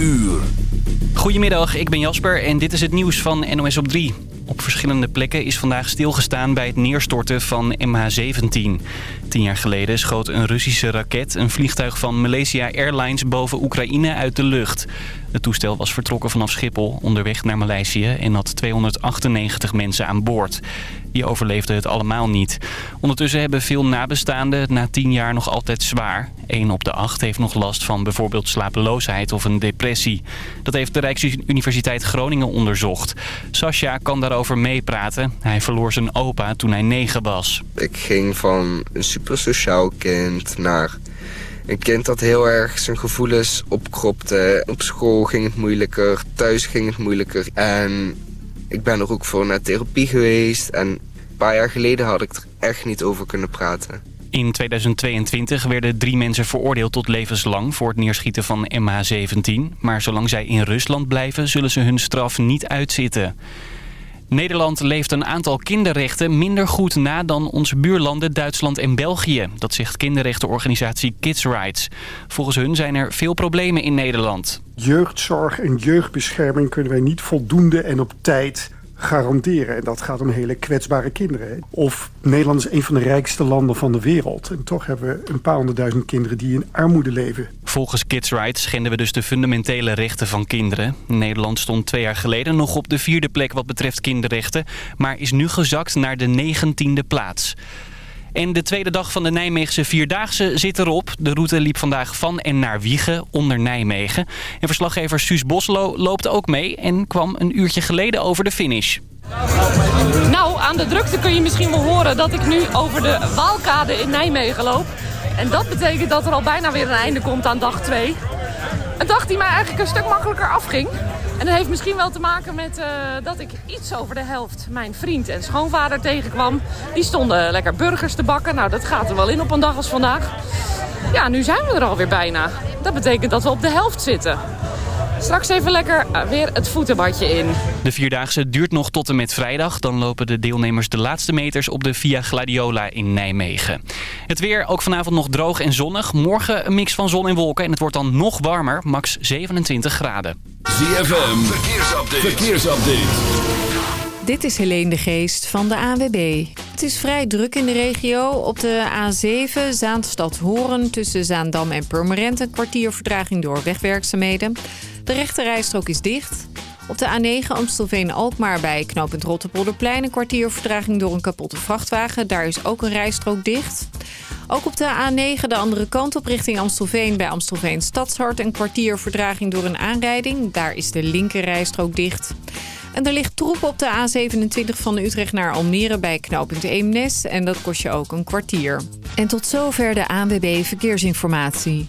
uur. Goedemiddag, ik ben Jasper en dit is het nieuws van NOS op 3. Op verschillende plekken is vandaag stilgestaan bij het neerstorten van MH17. Tien jaar geleden schoot een Russische raket een vliegtuig van Malaysia Airlines boven Oekraïne uit de lucht. Het toestel was vertrokken vanaf Schiphol onderweg naar Maleisië en had 298 mensen aan boord. Die overleefden het allemaal niet. Ondertussen hebben veel nabestaanden het na tien jaar nog altijd zwaar. Eén op de acht heeft nog last van bijvoorbeeld slapeloosheid of een depressie. Dat heeft de Rijksuniversiteit Groningen onderzocht. Sascha kan daarover meepraten. Hij verloor zijn opa toen hij negen was. Ik ging van een supersociaal kind naar een kind dat heel erg zijn gevoelens opkropte. Op school ging het moeilijker, thuis ging het moeilijker. En ik ben er ook voor naar therapie geweest. En een paar jaar geleden had ik er echt niet over kunnen praten. In 2022 werden drie mensen veroordeeld tot levenslang voor het neerschieten van MH17. Maar zolang zij in Rusland blijven, zullen ze hun straf niet uitzitten. Nederland leeft een aantal kinderrechten minder goed na dan onze buurlanden Duitsland en België. Dat zegt kinderrechtenorganisatie Kids Rights. Volgens hun zijn er veel problemen in Nederland. Jeugdzorg en jeugdbescherming kunnen wij niet voldoende en op tijd garanderen. En dat gaat om hele kwetsbare kinderen. Of Nederland is een van de rijkste landen van de wereld. En toch hebben we een paar honderdduizend kinderen die in armoede leven. Volgens Kids Rights schenden we dus de fundamentele rechten van kinderen. Nederland stond twee jaar geleden nog op de vierde plek wat betreft kinderrechten... maar is nu gezakt naar de negentiende plaats. En de tweede dag van de Nijmeegse Vierdaagse zit erop. De route liep vandaag van en naar Wiegen, onder Nijmegen. En verslaggever Suus Boslo loopt ook mee en kwam een uurtje geleden over de finish. Nou, aan de drukte kun je misschien wel horen dat ik nu over de Waalkade in Nijmegen loop. En dat betekent dat er al bijna weer een einde komt aan dag 2. Een dag die mij eigenlijk een stuk makkelijker afging. En dat heeft misschien wel te maken met uh, dat ik iets over de helft mijn vriend en schoonvader tegenkwam. Die stonden lekker burgers te bakken. Nou, dat gaat er wel in op een dag als vandaag. Ja, nu zijn we er alweer bijna. Dat betekent dat we op de helft zitten. Straks even lekker uh, weer het voetenbadje in. De Vierdaagse duurt nog tot en met vrijdag. Dan lopen de deelnemers de laatste meters op de Via Gladiola in Nijmegen. Het weer ook vanavond nog droog en zonnig. Morgen een mix van zon en wolken. En het wordt dan nog warmer, max 27 graden. ZFM, verkeersupdate. verkeersupdate. Dit is Helene de Geest van de ANWB. Het is vrij druk in de regio. Op de A7 Zaanstad-Horen tussen Zaandam en Purmerend... een kwartier vertraging door wegwerkzaamheden. De rechte rijstrook is dicht. Op de A9 Amstelveen-Alkmaar bij knooppunt Rotterpolderplein... een kwartier vertraging door een kapotte vrachtwagen. Daar is ook een rijstrook dicht. Ook op de A9 de andere kant op richting Amstelveen bij Amstelveen Stadshart... een kwartier vertraging door een aanrijding. Daar is de linker rijstrook dicht. En er ligt troep op de A27 van Utrecht naar Almere bij knooppunt Eemnes. En dat kost je ook een kwartier. En tot zover de ANWB Verkeersinformatie.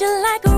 you like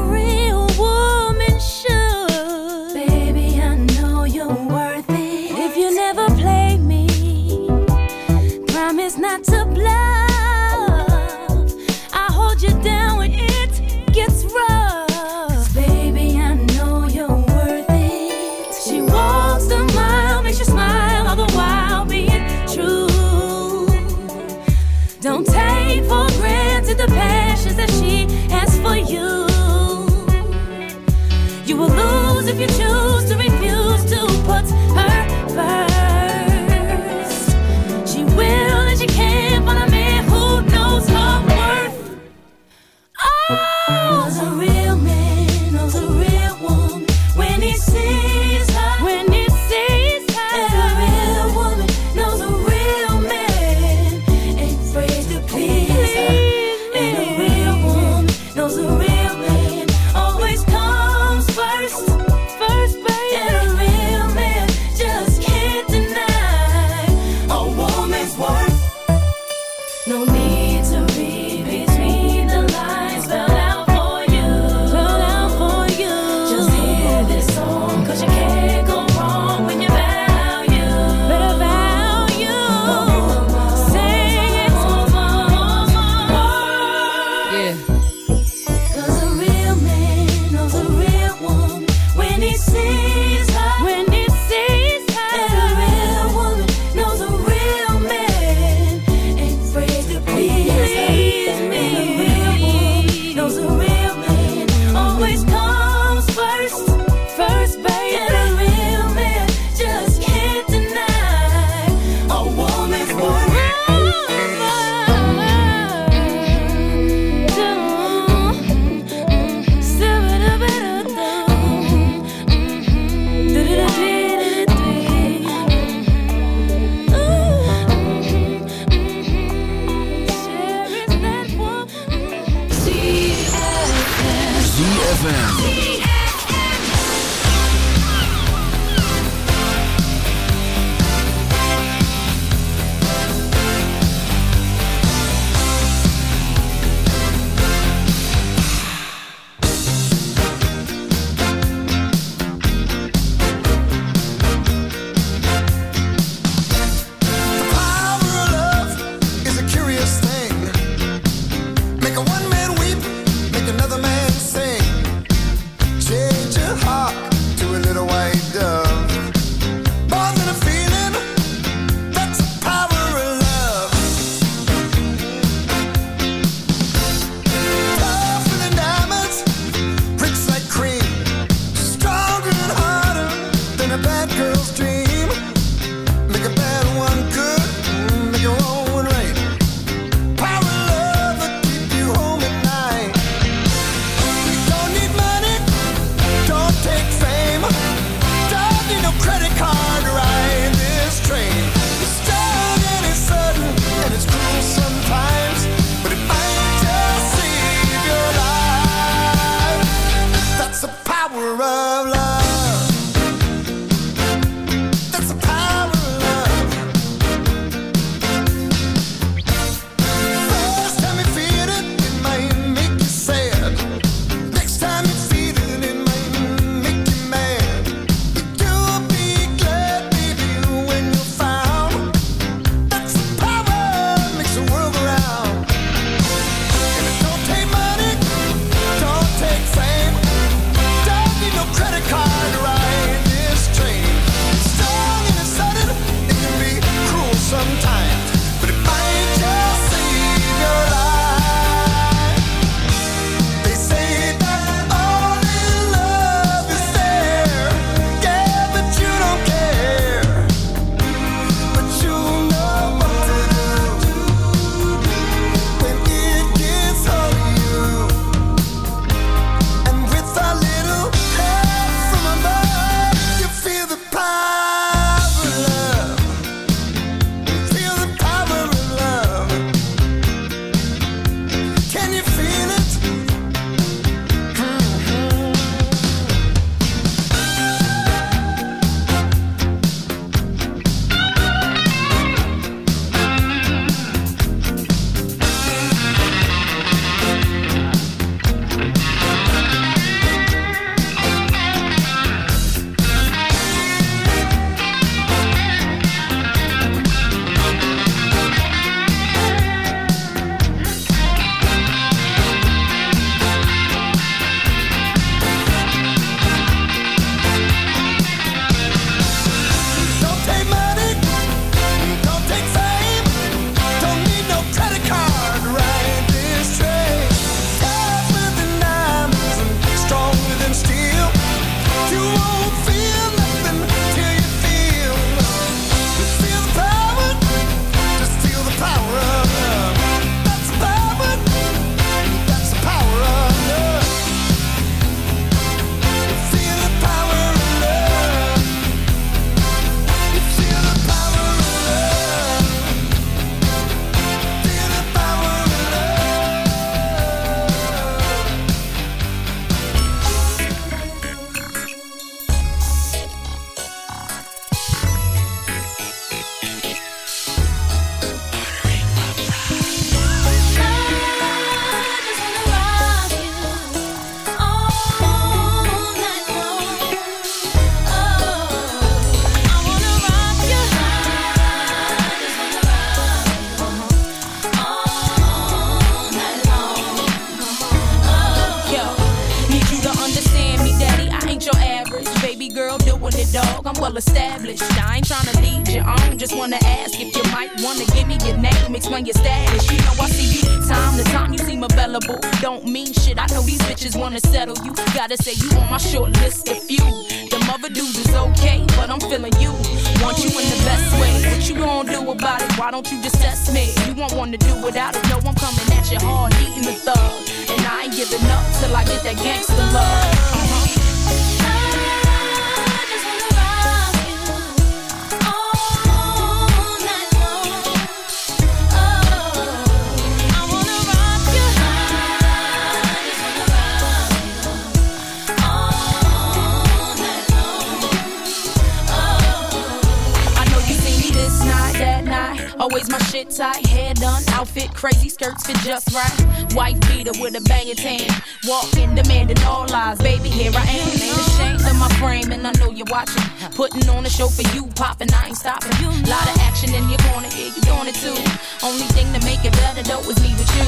These skirts fit just right. White beater with a banging tan. Walking, demanding all eyes. Baby, here I am. Ain't ashamed of my frame, and I know you're watching. Putting on a show for you, popping. I ain't stopping. Lot of action in your corner, here you doing it too. Only thing to make it better though is me with you.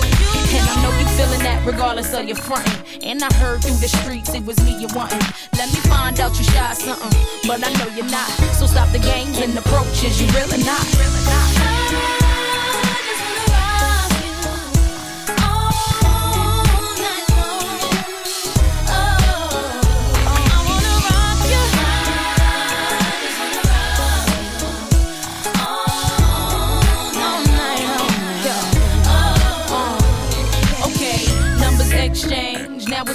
And I know you feeling that regardless of your frame. And I heard through the streets it was me you wantin'. Let me find out you shot something, but I know you're not. So stop the games and approaches, you really not. Really not.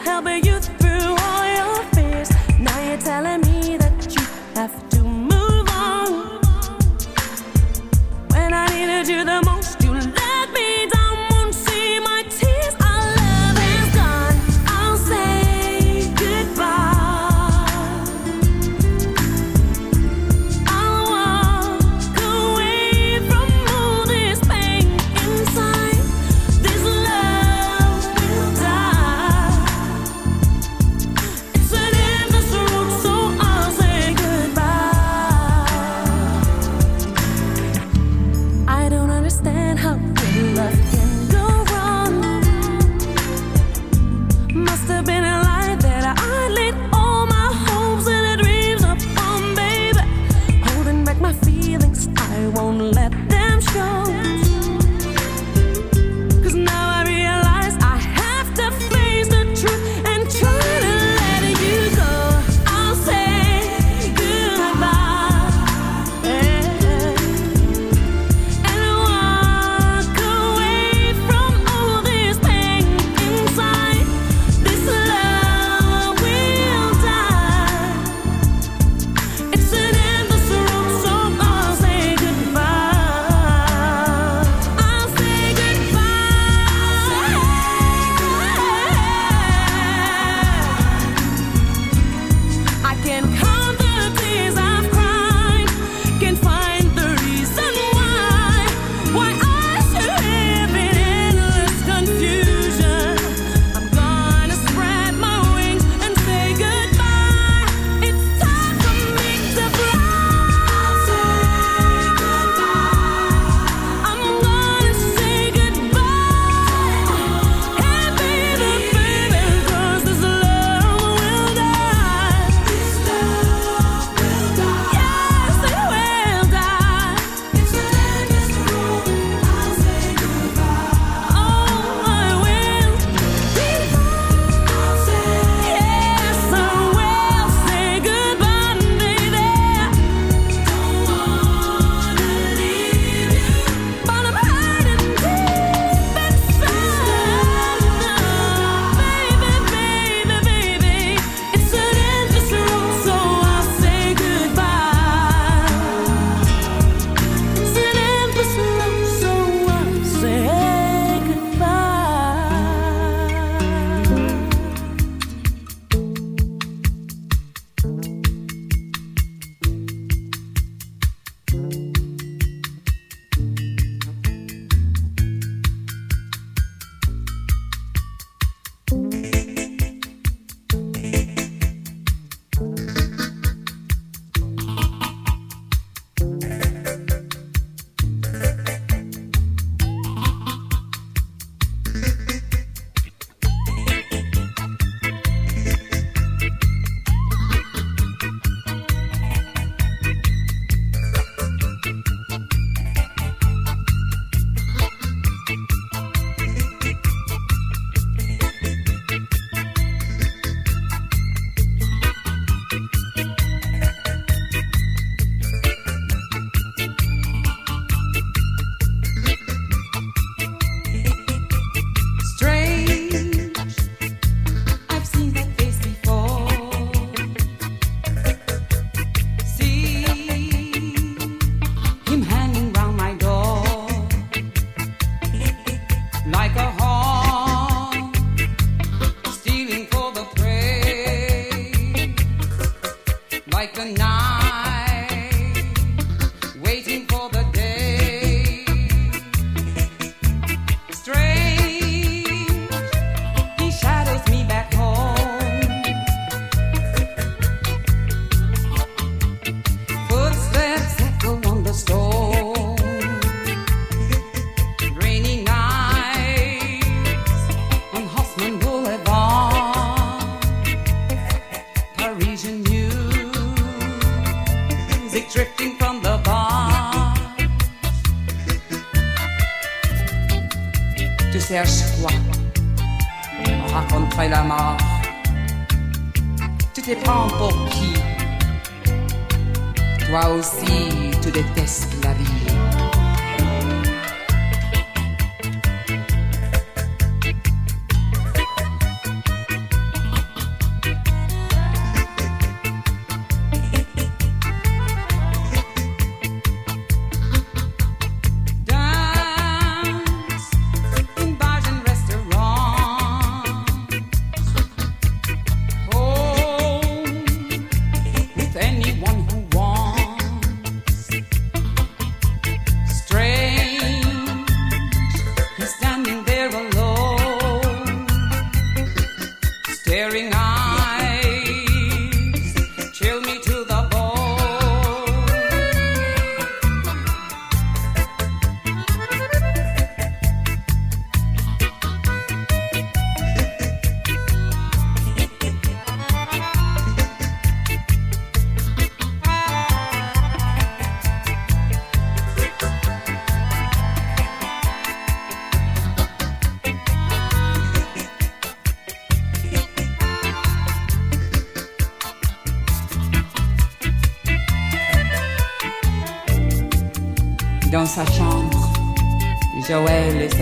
help a youth.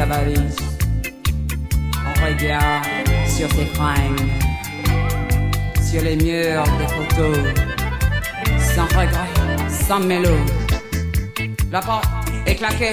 On regarde sur ses fringues, sur les murs des photos, sans regret, sans mélo. La porte est claquée,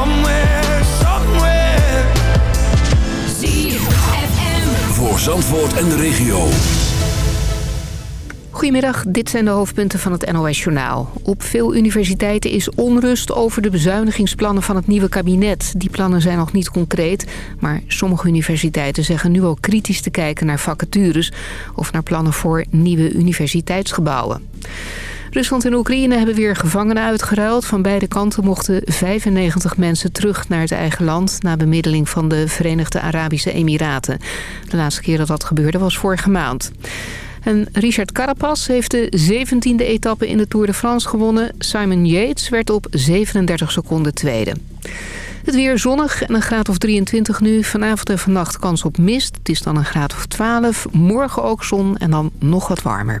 Somewhere, somewhere. Voor Zandvoort en de regio. Goedemiddag, dit zijn de hoofdpunten van het NOS-journaal. Op veel universiteiten is onrust over de bezuinigingsplannen van het nieuwe kabinet. Die plannen zijn nog niet concreet, maar sommige universiteiten zeggen nu al kritisch te kijken naar vacatures... of naar plannen voor nieuwe universiteitsgebouwen. Rusland en Oekraïne hebben weer gevangenen uitgeruild. Van beide kanten mochten 95 mensen terug naar het eigen land... na bemiddeling van de Verenigde Arabische Emiraten. De laatste keer dat dat gebeurde was vorige maand. En Richard Carapaz heeft de 17e etappe in de Tour de France gewonnen. Simon Yates werd op 37 seconden tweede. Het weer zonnig en een graad of 23 nu. Vanavond en vannacht kans op mist. Het is dan een graad of 12. Morgen ook zon en dan nog wat warmer.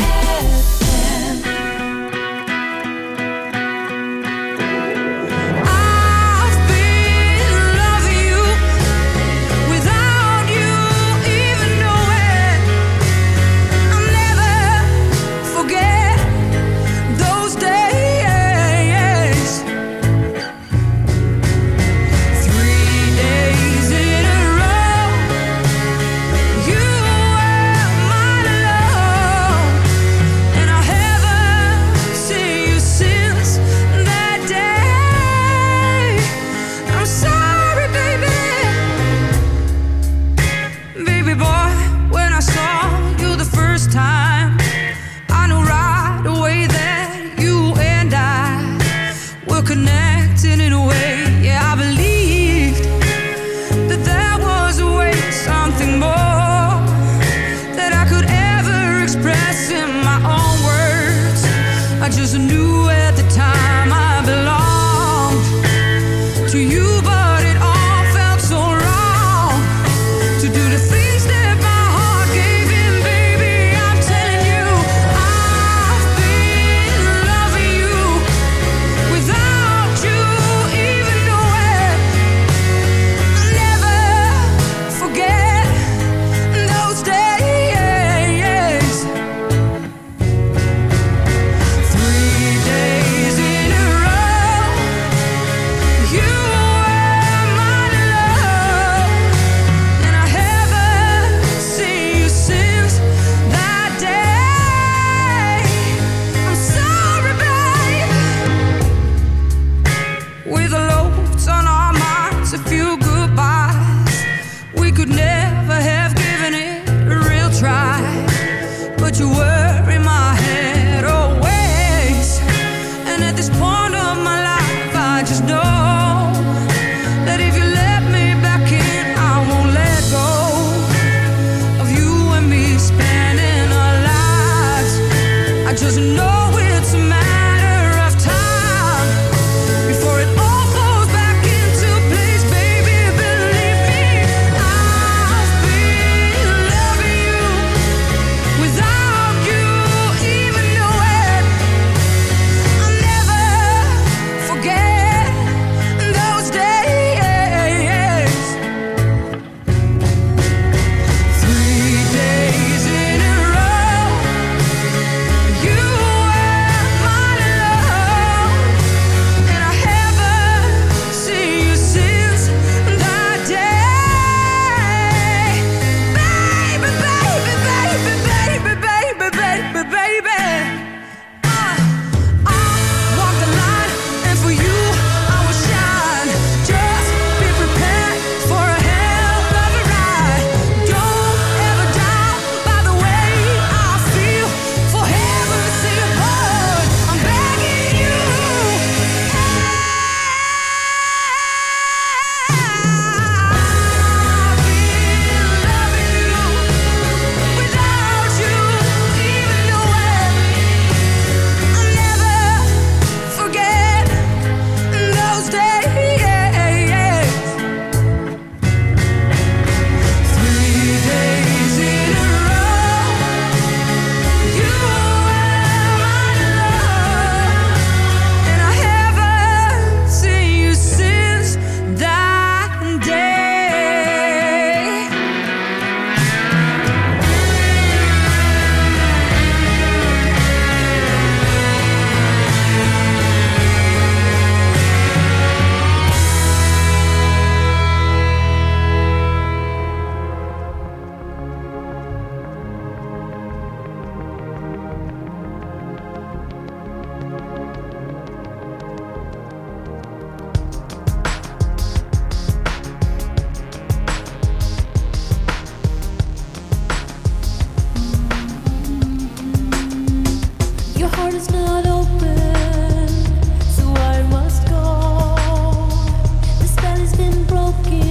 broken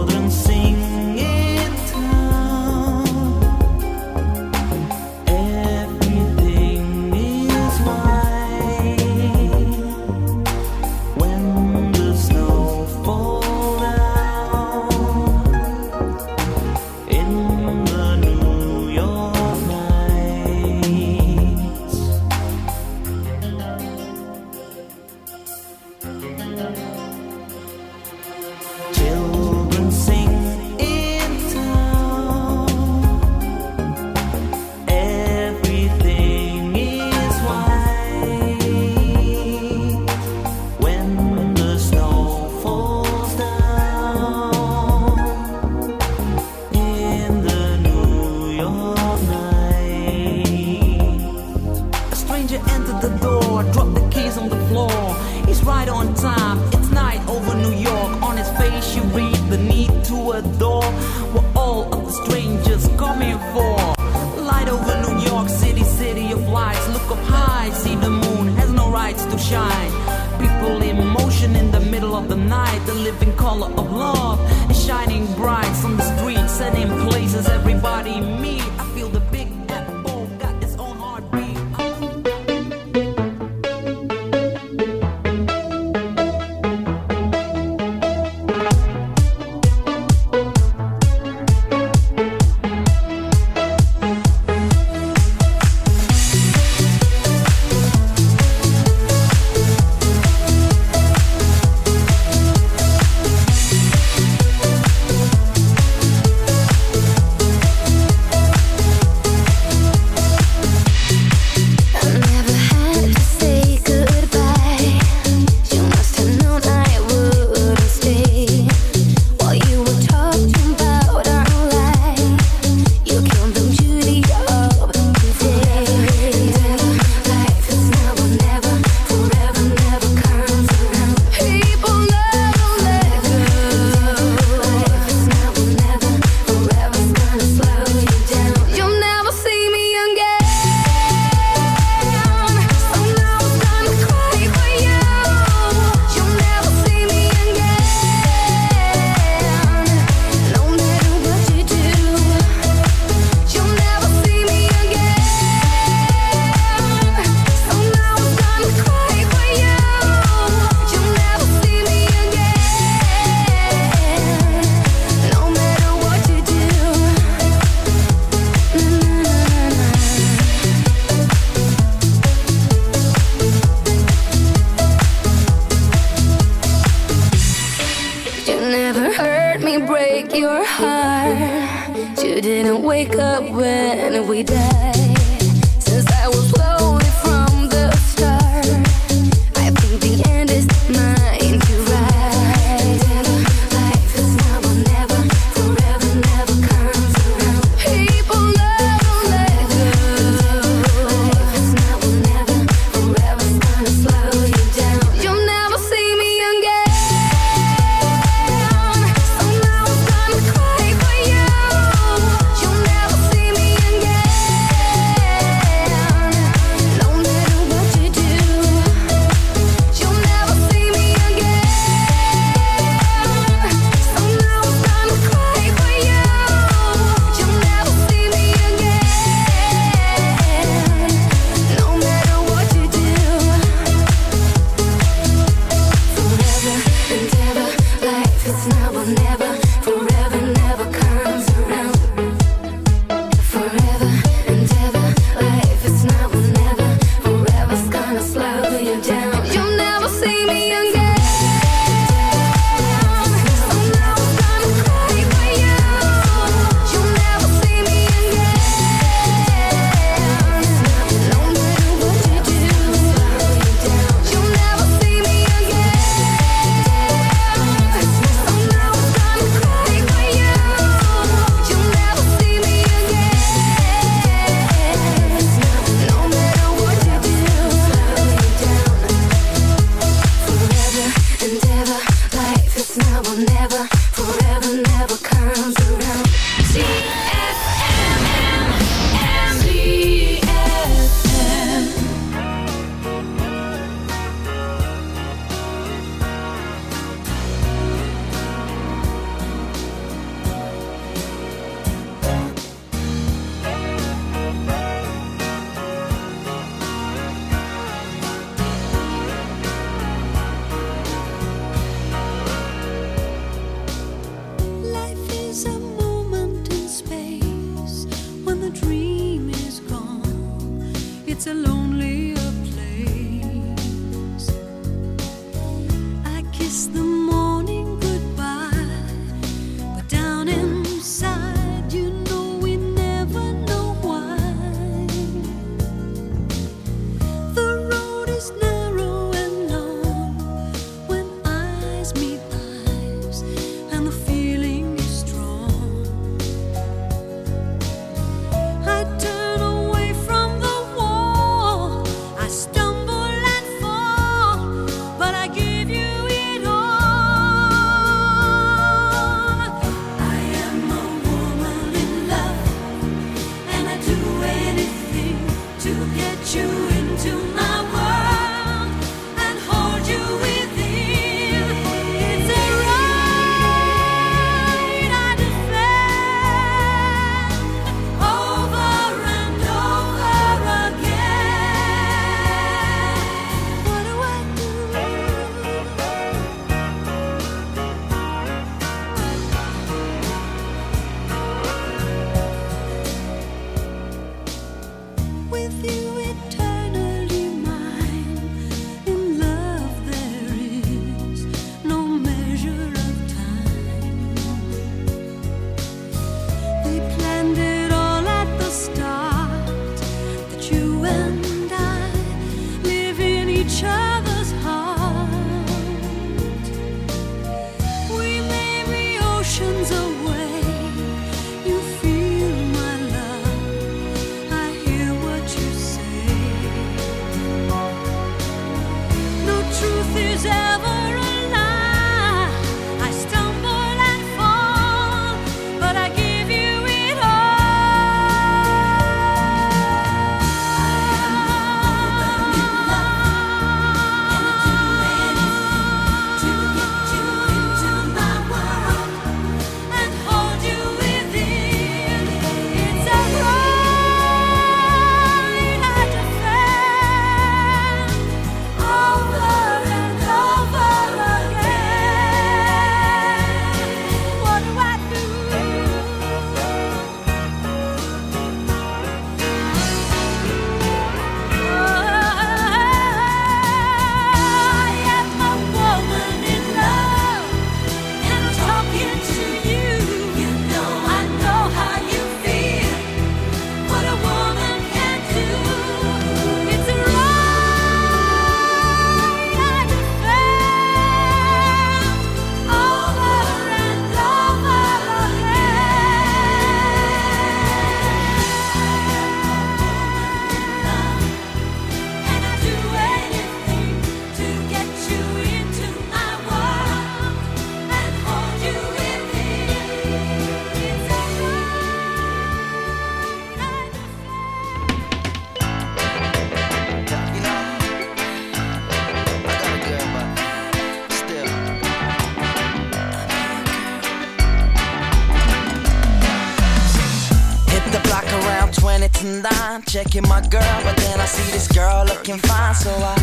checking my girl, but then I see this girl looking fine, so I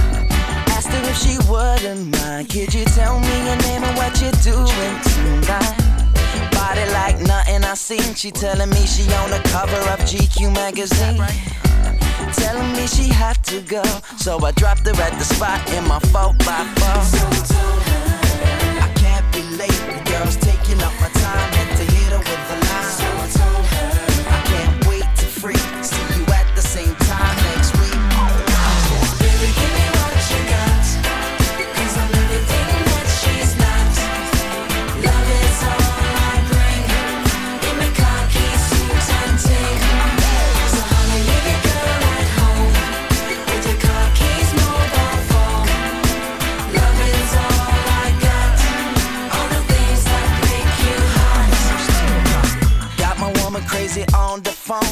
asked her if she wouldn't mind. Could you tell me your name and what you're doing tonight? Body like nothing I seen. She telling me she on the cover of GQ magazine. Telling me she had to go, so I dropped her at the spot in my 4x4. So I can't be late